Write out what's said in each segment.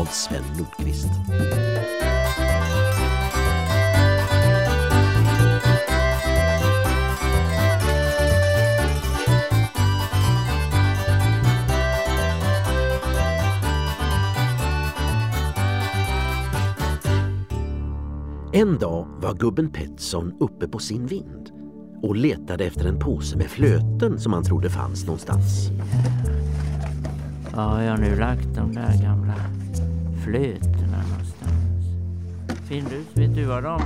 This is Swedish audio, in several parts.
Av Sven Nordqvist. En dag var gubben Pettersson uppe på sin vind och letade efter en påse med flöten som han trodde fanns någonstans. Ja, jag har nu lagt de där gamla flötena någonstans. Findus, vet du vad de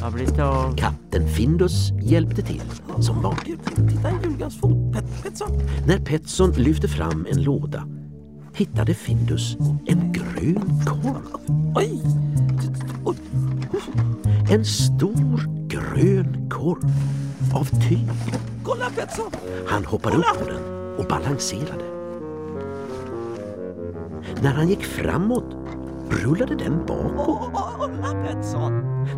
har blivit av? Katten Findus hjälpte till, som vanligt. Titta en julgrans fot, Pet Pettersson. När Pettersson lyfte fram en låda hittade Findus en grön korv. Oj! En stor grön korv av tyg. Kolla Pettersson! Han hoppade upp på den och balanserade. När han gick framåt rullade den bakåt.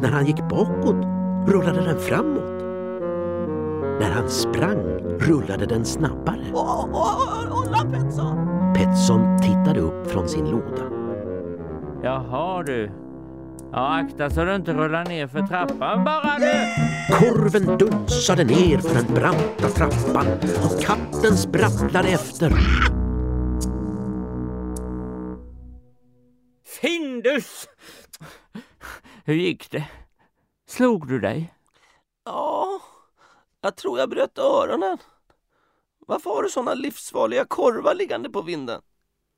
När han gick bakåt rullade den framåt. När han sprang rullade den snabbare. Pettersson tittade upp från sin låda. Jaha du. Ja, akta så du inte rullar ner för trappan bara du. Korven dunsade ner för den branta trappan och katten sprattlade efter. Findus! Hur gick det? Slog du dig? Ja, jag tror jag bröt öronen. Varför har du såna livsfarliga korvar liggande på vinden?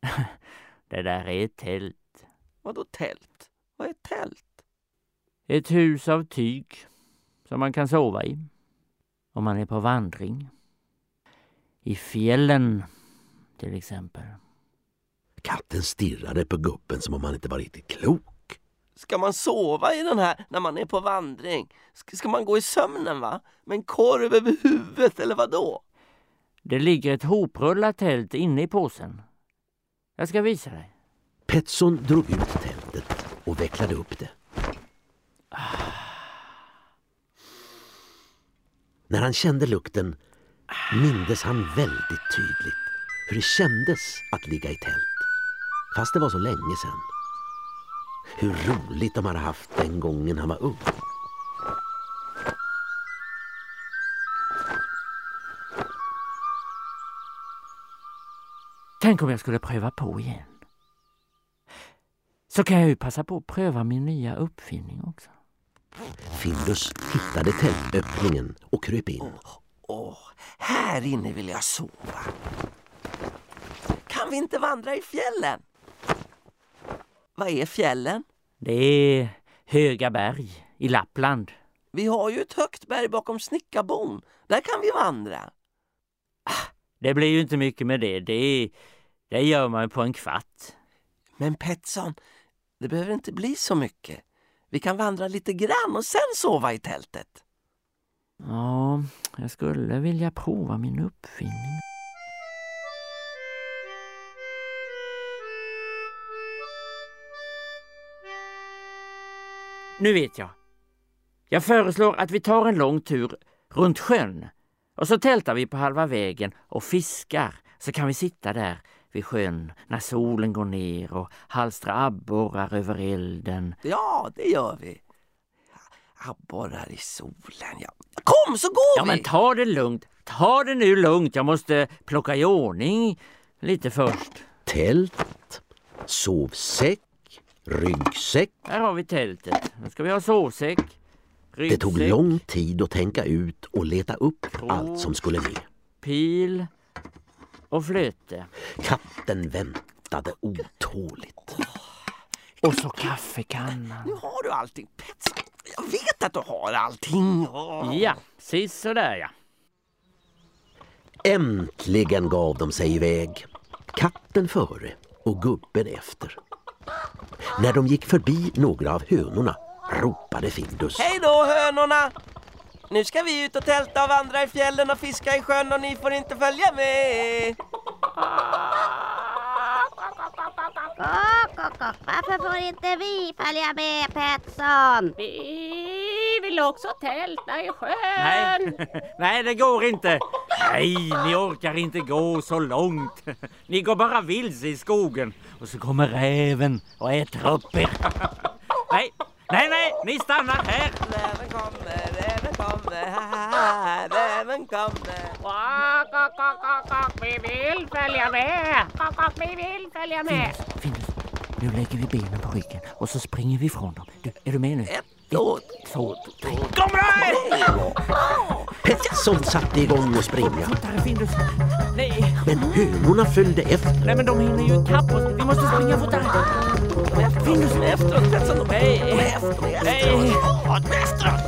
Det där är ett tält. Vadå tält? Vad är tält? Ett hus av tyg som man kan sova i om man är på vandring. I fjällen till exempel. Katten stirrade på gubben som om han inte var riktigt klok. Ska man sova i den här när man är på vandring? Ska, ska man gå i sömnen va? Med en korv över huvudet eller vad då? Det ligger ett hoprullat tält inne i påsen. Jag ska visa dig. Pettersson drog ut tältet och vecklade upp det. När han kände lukten mindes han väldigt tydligt hur det kändes att ligga i tält. Fast det var så länge sedan. Hur roligt de hade haft den gången han var ung. Tänk om jag skulle pröva på igen. Så kan jag ju passa på att pröva min nya uppfinning också. Findus hittade tältöppningen och kröp in. Åh, här inne vill jag sova. Kan vi inte vandra i fjällen? Vad är fjällen? Det är höga berg i Lappland. Vi har ju ett högt berg bakom Snickarbon. Där kan vi vandra. Det blir ju inte mycket med det. Det, det gör man på en kvart. Men Pettersson, det behöver inte bli så mycket. Vi kan vandra lite grann och sen sova i tältet. Ja, jag skulle vilja prova min uppfinning. Nu vet jag. Jag föreslår att vi tar en lång tur runt sjön och så tältar vi på halva vägen och fiskar så kan vi sitta där vid sjön när solen går ner och halstra abborrar över elden. Ja, det gör vi. Abborrar i solen, ja. Kom så går Ja vi! men ta det lugnt, ta det nu lugnt. Jag måste plocka i ordning lite först. Tält, sovsäck, ryggsäck. Här har vi tältet. Nu ska vi ha sovsäck, Det tog ryggsäck, lång tid att tänka ut och leta upp Krok. allt som skulle med. pil och flöte. Katten väntade otåligt. Och så kaffekannan. Nu har du allting, Pettersson. Jag vet att du har allting. Ja, sisådär ja. Äntligen gav de sig iväg. Katten före och gubben efter. När de gick förbi några av hönorna ropade Findus. Hej då hönorna! Nu ska vi ut och tälta och vandra i fjällen och fiska i sjön och ni får inte följa med. Varför får inte vi följa med Pettersson? Vi vill också tälta i sjön. Nej, nej det går inte. Nej, ni orkar inte gå så långt. Ni går bara vilse i skogen och så kommer räven och äter upp er. Nej, nej, nej, ni stannar här. Räven kommer, räven kommer, räven kommer. Kak, kak, kak, kak, vi vill följa med. Kak, kak, vi vill följa med. Findus, nu lägger vi benen på ryggen och så springer vi ifrån dem. Du, är du med nu? Ett, två, två, tre. Kom då! Petson satte igång och springa. Fortare Findus! Nej, Men hönorna följde efter. nej men de hinner ju ikapp oss. Vi måste springa fortare. Findus! Efteråt, Petson. Nej, Efteråt, nej. efteråt. Efteråt.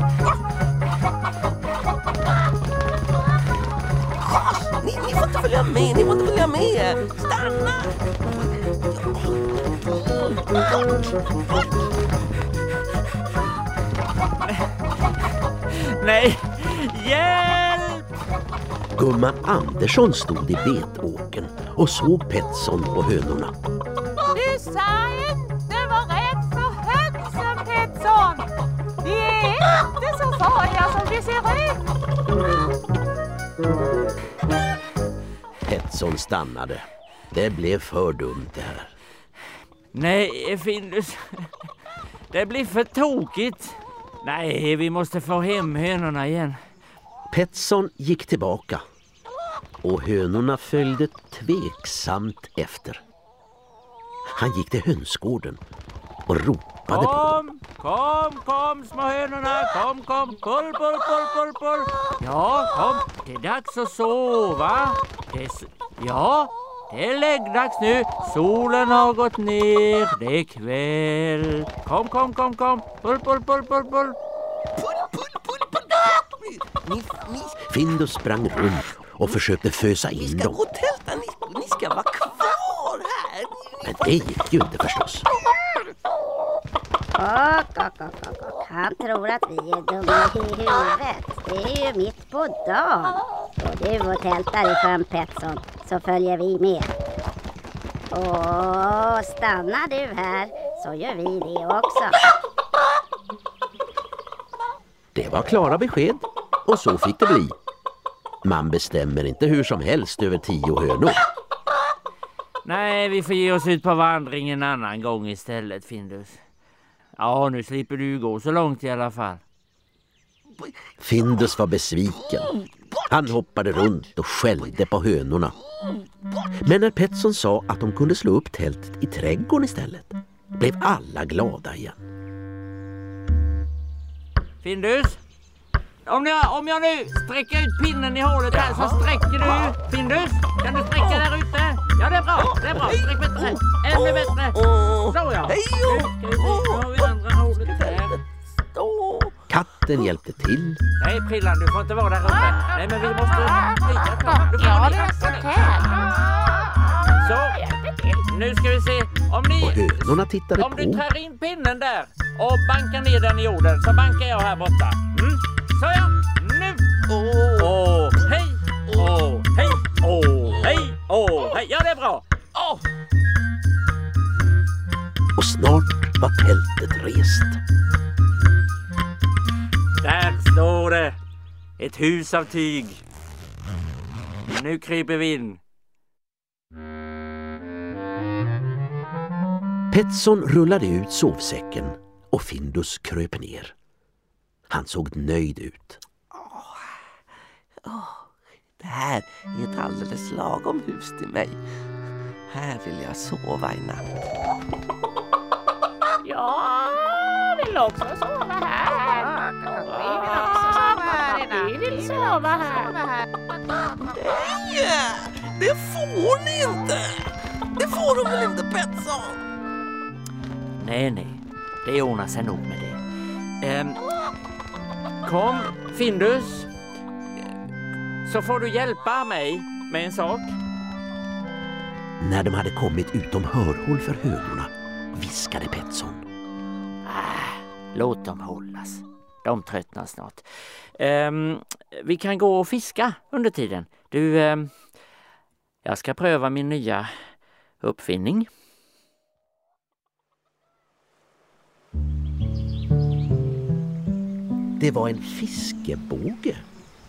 Ni, ni får inte följa med, ni får inte följa med. Stanna! Nej! Hjälp! Gumman Andersson stod i betåken och såg Petson och hönorna. Du sa inte var rädd för hönsen, Petson. De är inte så farliga som de ser ut. Petson stannade. Det blev för dumt det här. Nej, Findus. Det blir för tokigt. Nej, vi måste få hem hönorna igen. Petson gick tillbaka och hönorna följde tveksamt efter. Han gick till hönsgården och ropade på dem. Kom, kom, kom små hönorna. Kom, kom. Pull, pull, pull, pull. Ja, kom. Det är dags att sova. Det är, ja, det är läggdags nu. Solen har gått ner. Det är kväll. Kom, kom, kom, kom. Pull, pull, pull, pull, pull. Pull, pull, pull, pull. Ni, ni, Findus sprang runt och försökte fösa ni in ska dem. gå och tälta, ni, ni ska vara kvar här. Men det gick ju inte förstås. Och, och, och, och, och. Han tror att vi är dumma i huvudet. Det är ju mitt på dagen. Och du och tältar i sjön Petson, så följer vi med. Och stannar du här så gör vi det också. Det var klara besked och så fick det bli. Man bestämmer inte hur som helst över tio hönor. Nej, vi får ge oss ut på vandring en annan gång istället, Findus. Ja, nu slipper du gå så långt i alla fall. Findus var besviken. Han hoppade runt och skällde på hönorna. Men när Petson sa att de kunde slå upp tältet i trädgården istället blev alla glada igen. Findus! Om jag, om jag nu sträcker ut pinnen i hålet här så sträcker du. Findus, kan du sträcka där ute? Ja, det är bra. Det är bra. Sträck bättre. Ännu bättre. Så ja. Nu ska vi se. Nu har vi andra hålet där. Katten hjälpte till. Nej, Prillan, du får inte vara där uppe. Nej, men vi måste. Du Ja, det är sånt här. Så, nu ska vi se. Om Och ni... hönorna tittade Om du på. tar in pinnen där och bankar ner den i jorden så bankar jag här borta. Mm. Så ja, nu! Åh. Åh, hej! Åh, hej! Åh, hej! Åh, hej! Ja, det är bra! Åh. Och snart var tältet rest. Står det! Ett hus av tyg. Nu kryper vi in. Petson rullade ut sovsäcken och Findus kröp ner. Han såg nöjd ut. Det här är ett alldeles lagom hus till mig. Här vill jag sova i natt. Jag vill också sova vill sova här. Nej, det får ni inte! Det får de väl inte Petson? Nej, nej. Det ordnar sig nog med det. Ehm, kom, Findus. Så får du hjälpa mig med en sak. När de hade kommit utom hörhåll för hönorna viskade Petson. Ah, låt dem hållas. De tröttnar snart. Um, vi kan gå och fiska under tiden. Du, um, jag ska pröva min nya uppfinning. Det var en fiskebåge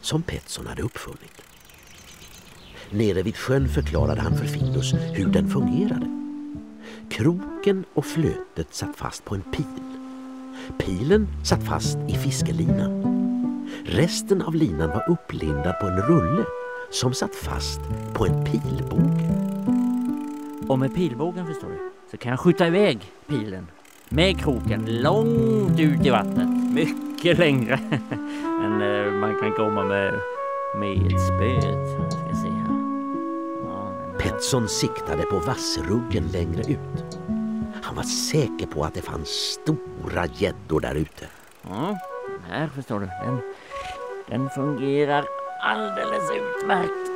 som Petson hade uppfunnit. Nere vid sjön förklarade han för Findus hur den fungerade. Kroken och flötet satt fast på en pil. Pilen satt fast i fiskelinan. Resten av linan var upplindad på en rulle som satt fast på en pilbåge. Och med pilbågen förstår du, så kan jag skjuta iväg pilen med kroken långt ut i vattnet. Mycket längre än eh, man kan komma med, med spöet. Ska se här. Ja. Petson siktade på vassruggen längre ut. Han var säker på att det fanns stora gäddor där ute. Ja, den här förstår du, den, den fungerar alldeles utmärkt.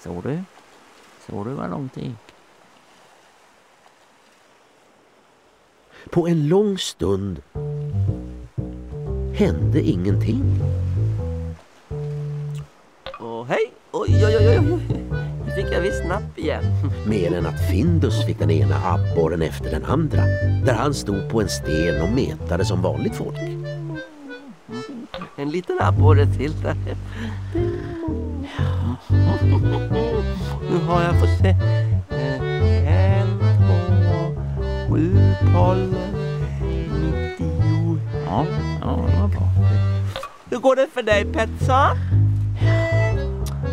Såg du? Såg du vad långt det gick? På en lång stund hände ingenting. Napp igen. Mer än att Findus fick den ena abborren efter den andra. Där han stod på en sten och metade som vanligt folk. En liten abborre till där. Nu har jag fått se eh, en, två, sju, tolv, nittio. Ja, ja det var bra. Hur går det för dig Petsa?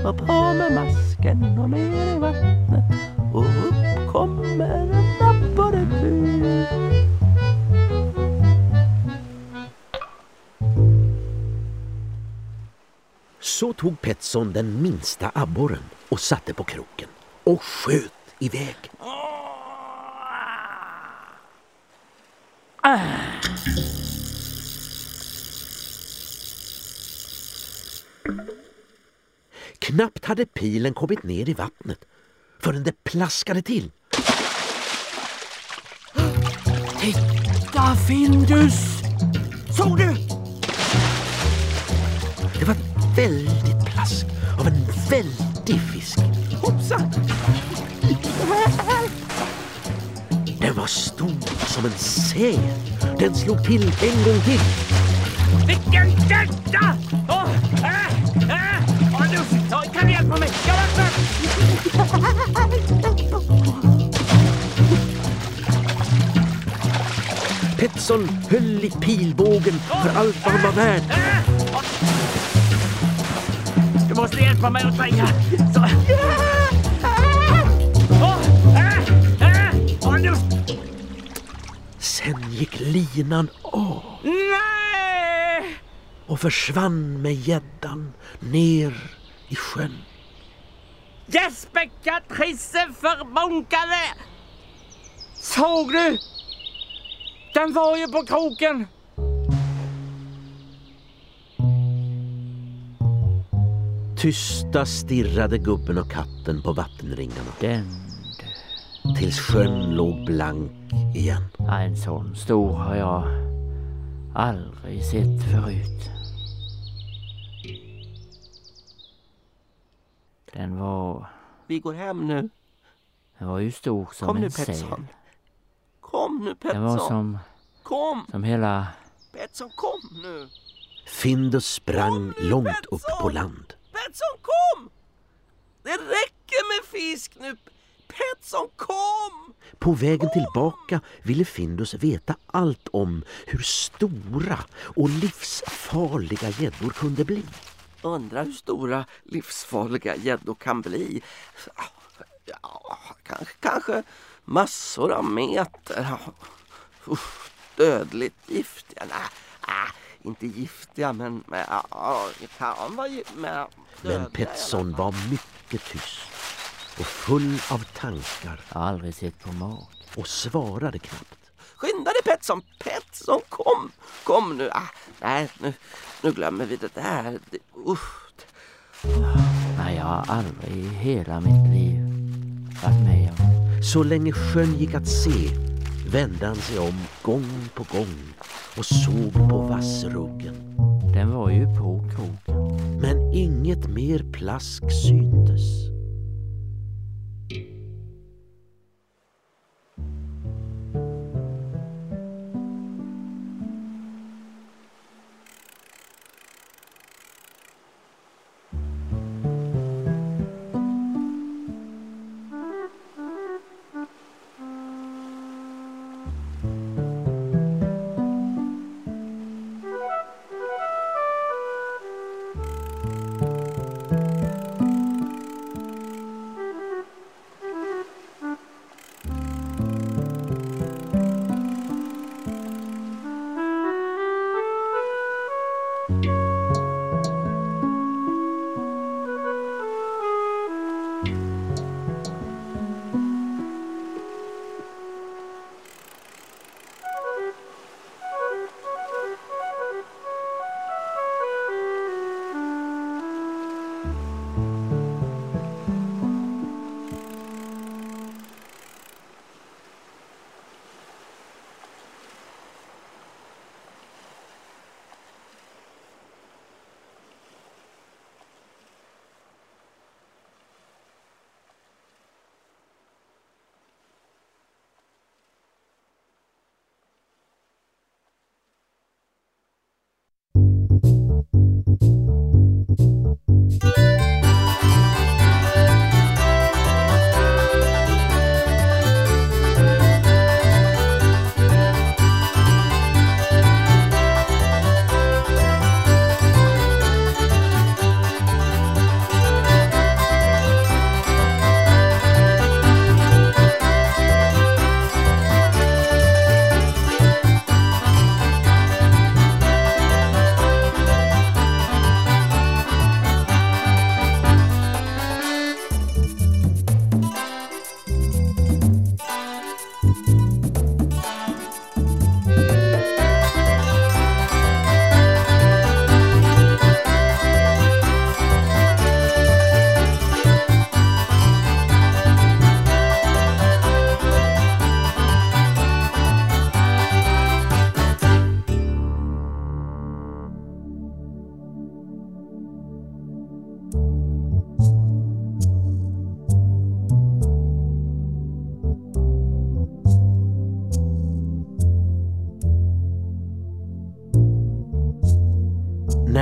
Och på med masken och ner i vattnet och upp kommer en abborre. Så tog Petsson den minsta abborren och satte på kroken och sköt iväg. Knappt hade pilen kommit ner i vattnet förrän det plaskade till. Titta Findus! Såg du? Det var ett väldigt plask av en väldig fisk. Hoppsan! Den var stor som en säl. Den slog till en gång till. Vilken! Åh, äh, äh, Petson höll i pilbågen för allt vad han var värd. Du måste hjälpa mig att svänga. Så. Sen gick linan av Nej! och försvann med gäddan ner i sjön. Jesper Katrisse förbunkade! Såg du? Den var ju på kroken. Tysta stirrade gubben och katten på vattenringarna Den tills sjön låg blank igen. En sån stor har jag aldrig sett förut. Den var, Vi går hem nu. den var ju stor som Kom nu en säl. Petson. Kom nu Den var Petson. som, Kom! som hela... Petson kom nu! Findus sprang Kom nu, långt upp Betsson! på land. Petson kom! Det räcker med fisk nu! Petson kom! På vägen tillbaka ville Findus veta allt om hur stora och livsfarliga gäddor kunde bli. Undrar hur stora livsfarliga gäddor kan bli. Ja, kanske, kanske massor av meter. Usch, dödligt giftiga. Nej, inte giftiga men, men det kan vara men, Men Petson var mycket tyst och full av tankar Jag har aldrig sett på mat. och svarade knappt. Skynda dig Petson! Petson kom! Kom nu! Ah, nej, nu, nu glömmer vi det där. Det, usch. Nej, jag har aldrig i hela mitt liv varit med om. Så länge sjön gick att se vände han sig om gång på gång och såg på vassruggen. Den var ju på kroken. Men inget mer plask syntes.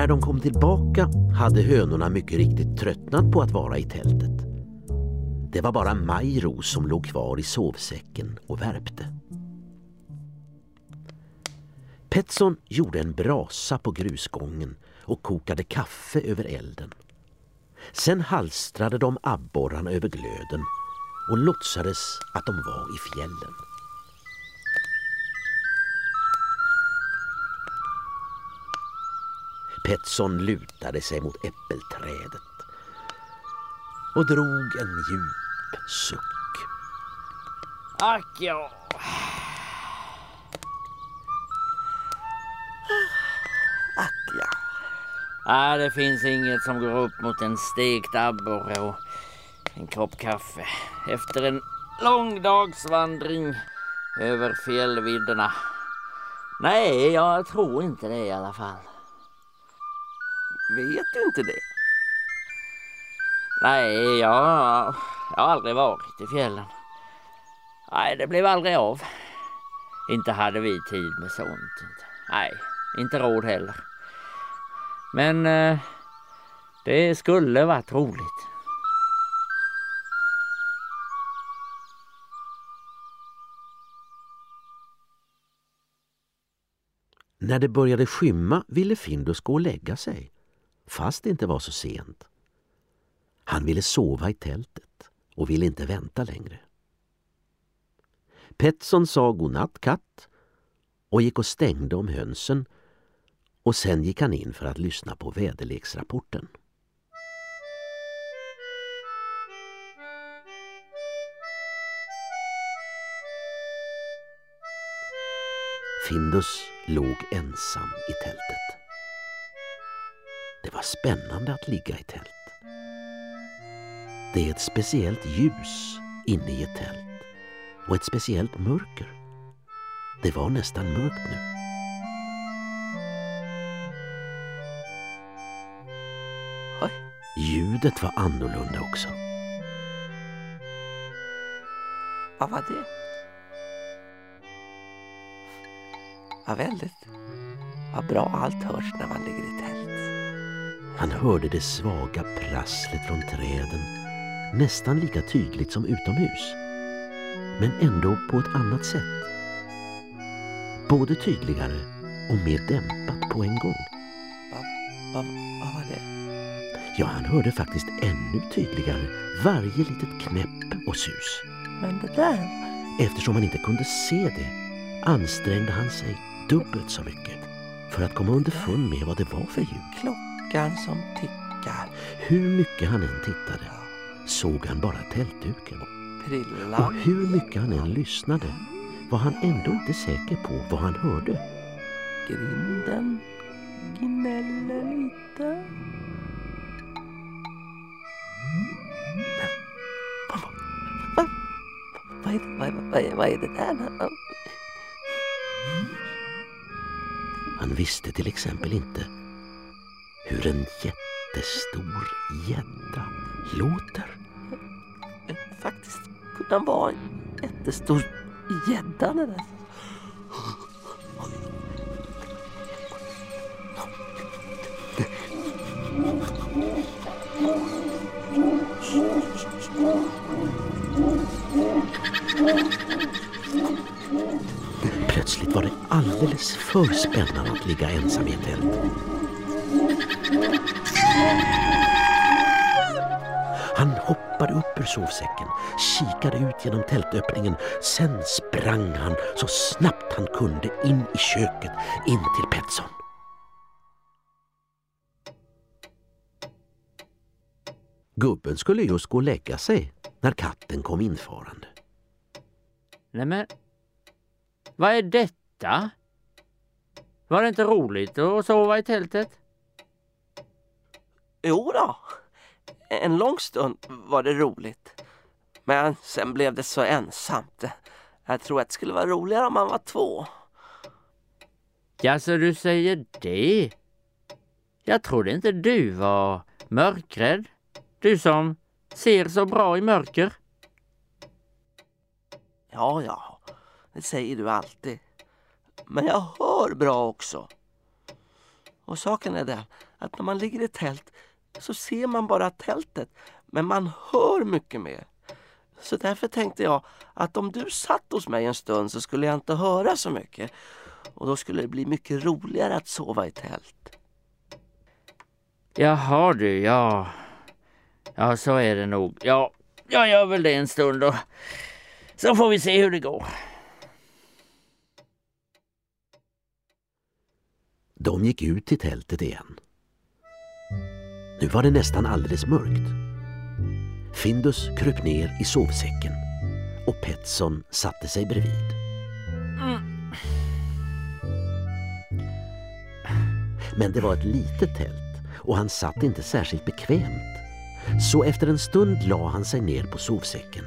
När de kom tillbaka hade hönorna mycket riktigt tröttnat på att vara i tältet. Det var bara Majros som låg kvar i sovsäcken och värpte. Petson gjorde en brasa på grusgången och kokade kaffe över elden. Sen halstrade de abborrarna över glöden och låtsades att de var i fjällen. Petson lutade sig mot äppelträdet och drog en djup suck. Ack ja. Ack ja. Nej, det finns inget som går upp mot en stekt abborre och en kopp kaffe. Efter en lång dagsvandring över fjällvidderna. Nej, jag tror inte det i alla fall. Vet du inte det? Nej, jag, jag har aldrig varit i fjällen. Nej, det blev aldrig av. Inte hade vi tid med sånt. Nej, inte råd heller. Men eh, det skulle varit roligt. När det började skymma ville Findus gå och lägga sig, fast det inte var så sent. Han ville sova i tältet och ville inte vänta längre. Petson sa godnatt katt och gick och stängde om hönsen och sen gick han in för att lyssna på väderleksrapporten. Findus låg ensam i tältet. Det var spännande att ligga i tält. Det är ett speciellt ljus inne i ett tält och ett speciellt mörker. Det var nästan mörkt nu. Oj. Ljudet var annorlunda också. Vad var det? Vad väldigt. Vad bra allt hörs när man ligger i tält. Han hörde det svaga prasslet från träden nästan lika tydligt som utomhus. Men ändå på ett annat sätt. Både tydligare och mer dämpat på en gång. Vad, var det? Ja, han hörde faktiskt ännu tydligare varje litet knäpp och sus. Men det där... Eftersom han inte kunde se det ansträngde han sig dubbelt så mycket för att komma underfund med vad det var för ljud. Klockan som tickar. Hur mycket han än tittade såg han bara tältduken. Och Prillan. hur mycket han än lyssnade var han ändå inte säker på vad han hörde. Grinden gnäller lite. Vad, är, vad, vad, vad är det där? Han visste till exempel inte hur en jättestor gädda låter. Faktiskt kunna vara en jättestor gädda det där. Plötsligt var det alldeles för spännande att ligga ensam i ett tält. Hoppade upp ur sovsäcken, kikade ut genom tältöppningen. Sen sprang han så snabbt han kunde in i köket, in till Petson. Gubben skulle just gå och lägga sig när katten kom infarande. Nej men, vad är detta? Var det inte roligt att sova i tältet? Jo då. En lång stund var det roligt. Men sen blev det så ensamt. Jag tror att det skulle vara roligare om man var två. Ja, så du säger det? Jag trodde inte du var mörkrädd. Du som ser så bra i mörker. Ja, ja, det säger du alltid. Men jag hör bra också. Och saken är den att när man ligger i tält så ser man bara tältet, men man hör mycket mer. Så därför tänkte jag att om du satt hos mig en stund så skulle jag inte höra så mycket. Och då skulle det bli mycket roligare att sova i tält. Jaha du, ja. Ja, så är det nog. Ja, jag gör väl det en stund då. Så får vi se hur det går. De gick ut till tältet igen. Nu var det nästan alldeles mörkt. Findus kröp ner i sovsäcken och Petson satte sig bredvid. Men det var ett litet tält och han satt inte särskilt bekvämt. Så efter en stund la han sig ner på sovsäcken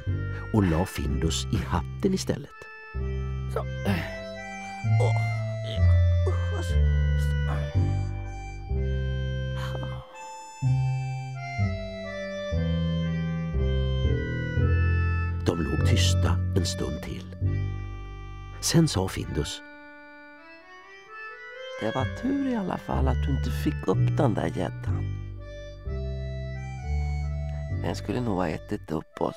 och la Findus i hatten istället. Så. Eh. Tysta en stund till. Sen sa Findus Det var tur i alla fall att du inte fick upp den där gäddan. Den skulle nog ha ätit upp oss.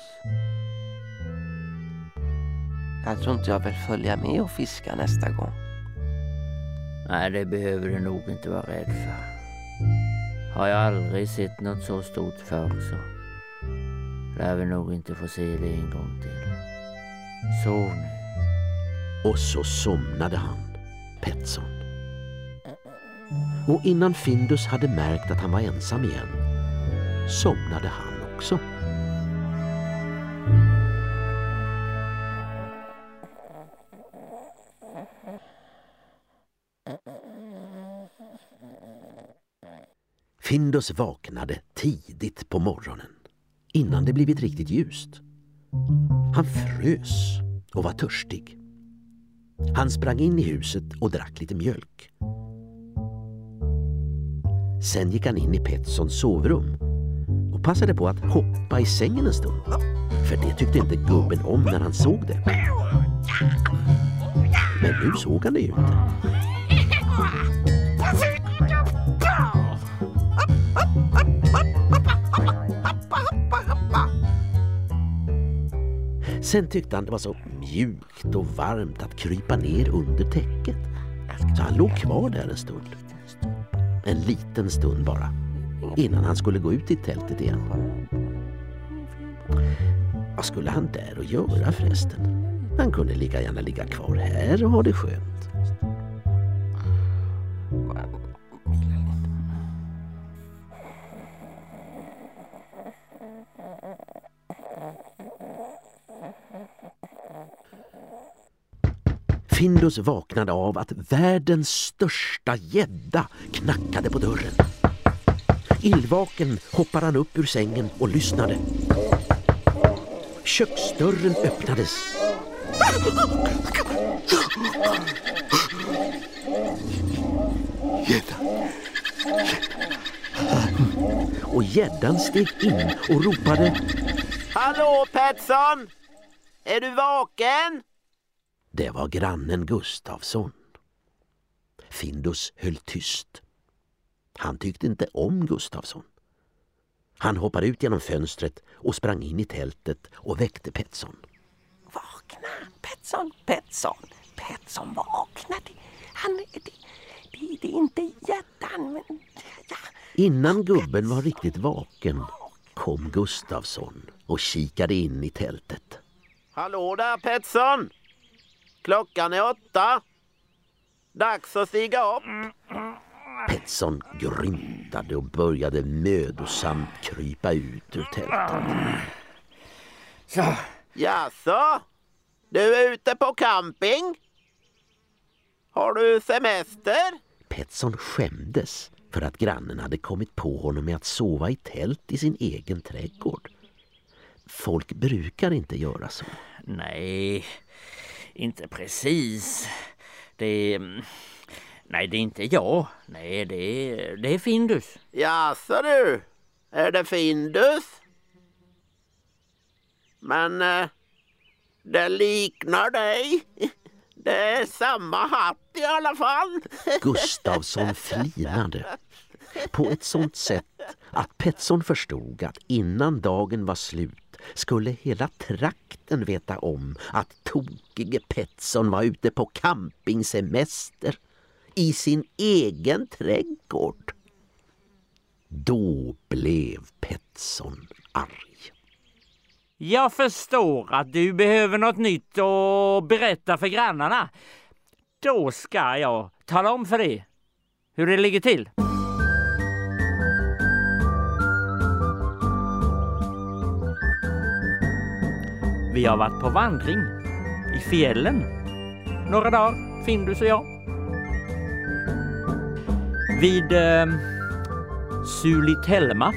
Jag tror inte jag vill följa med och fiska nästa gång. Nej, det behöver du nog inte vara rädd för. Har jag aldrig sett något så stort förr så lär vi nog inte få se det en gång till. Så nu. och så somnade han, Petson. Och innan Findus hade märkt att han var ensam igen somnade han också. Findus vaknade tidigt på morgonen, innan det blivit riktigt ljust. Han frös och var törstig. Han sprang in i huset och drack lite mjölk. Sen gick han in i Petssons sovrum och passade på att hoppa i sängen en stund. För det tyckte inte gubben om när han såg det. Men nu såg han det ju inte. Sen tyckte han det var så mjukt och varmt att krypa ner under täcket. Så han låg kvar där en stund. En liten stund bara. Innan han skulle gå ut i tältet igen. Vad skulle han där och göra förresten? Han kunde lika gärna ligga kvar här och ha det skönt. Findus vaknade av att världens största gädda knackade på dörren. Illvaken hoppade han upp ur sängen och lyssnade. Köksdörren öppnades. Gädda. Och gäddan steg in och ropade Hallå Petson! Är du vaken? Det var grannen Gustavsson. Findus höll tyst. Han tyckte inte om Gustavsson. Han hoppade ut genom fönstret och sprang in i tältet och väckte Petson. Vakna, Petson, Petson, Petson, vakna. Det, han, det, det, det är inte gäddan, men... Ja. Innan gubben var riktigt vaken kom Gustavsson och kikade in i tältet. Hallå där Petson! Klockan är åtta. Dags att stiga upp. Petson grymtade och började mödosamt krypa ut ur tältet. Så, Jaså? Du är ute på camping? Har du semester? Petson skämdes för att grannen hade kommit på honom med att sova i tält i sin egen trädgård. Folk brukar inte göra så. nej, inte precis. Det är... Nej, det är inte jag. Nej, det är, det är Findus. Jaså du? Är det Findus? Men eh, det liknar dig. Det är samma hatt i alla fall. Gustavsson flinade på ett sånt sätt att Petson förstod att innan dagen var slut skulle hela trakten veta om att tokige Petson var ute på campingsemester i sin egen trädgård. Då blev Petson arg. Jag förstår att du behöver något nytt att berätta för grannarna. Då ska jag tala om för dig hur det ligger till. Vi har varit på vandring i fjällen några dagar, Findus och jag. Vid eh, Sulitelma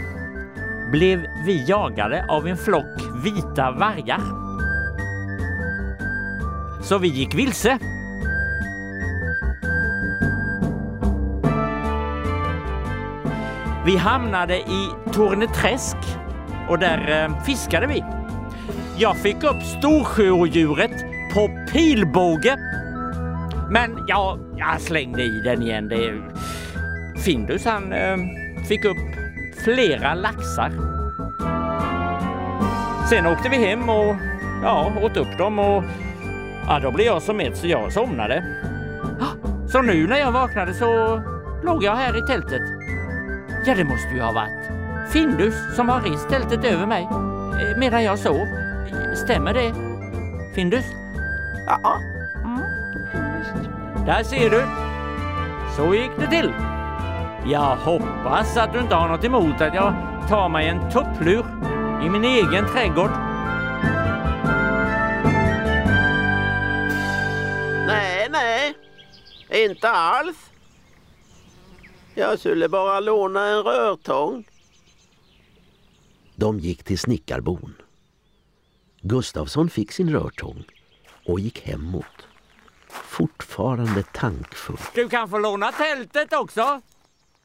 blev vi jagade av en flock vita vargar. Så vi gick vilse. Vi hamnade i Torneträsk och där eh, fiskade vi. Jag fick upp storsjöodjuret på pilbåge. Men ja, jag slängde i den igen. Det... Findus han eh, fick upp flera laxar. Sen åkte vi hem och ja, åt upp dem och ja, då blev jag så mätt så jag somnade. Ah, så nu när jag vaknade så låg jag här i tältet. Ja, det måste ju ha varit Findus som har rest tältet över mig eh, medan jag sov. Stämmer det? Findus? Ja, Där ser du. Så gick det till. Jag hoppas att du inte har något emot att jag tar mig en tupplur i min egen trädgård. Nej, nej. Inte alls. Jag skulle bara låna en rörtång. De gick till snickarbon. Gustavsson fick sin rörtång och gick hemåt. Fortfarande tankfull. Du kan få låna tältet också.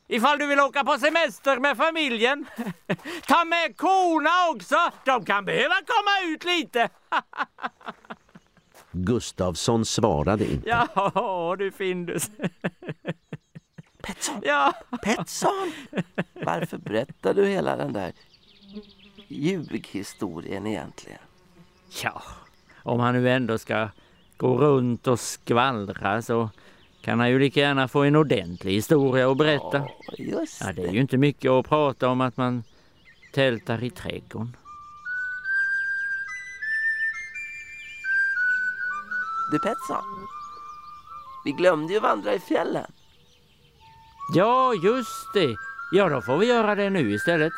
Ifall du vill åka på semester med familjen. Ta med korna också. De kan behöva komma ut lite. Gustavsson svarade inte. Ja, du Findus. Petson, Ja. Petson! Varför berättar du hela den där ljughistorien egentligen? Ja, om han nu ändå ska gå runt och skvallra så kan han ju lika gärna få en ordentlig historia att berätta. Ja, just Ja, det är ju inte mycket att prata om att man tältar i trädgården. Du Petson, vi glömde ju vandra i fjällen. Ja, just det. Ja, då får vi göra det nu istället.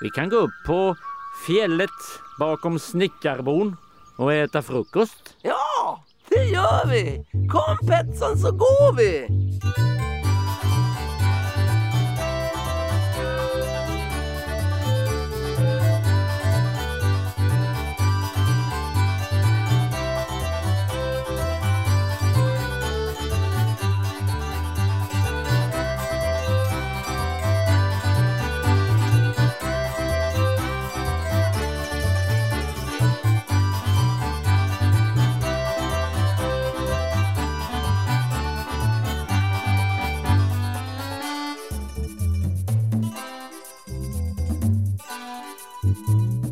Vi kan gå upp på fjället bakom snickarbon och äta frukost. Ja, det gör vi! Kom Pettson, så går vi! Mm-hmm.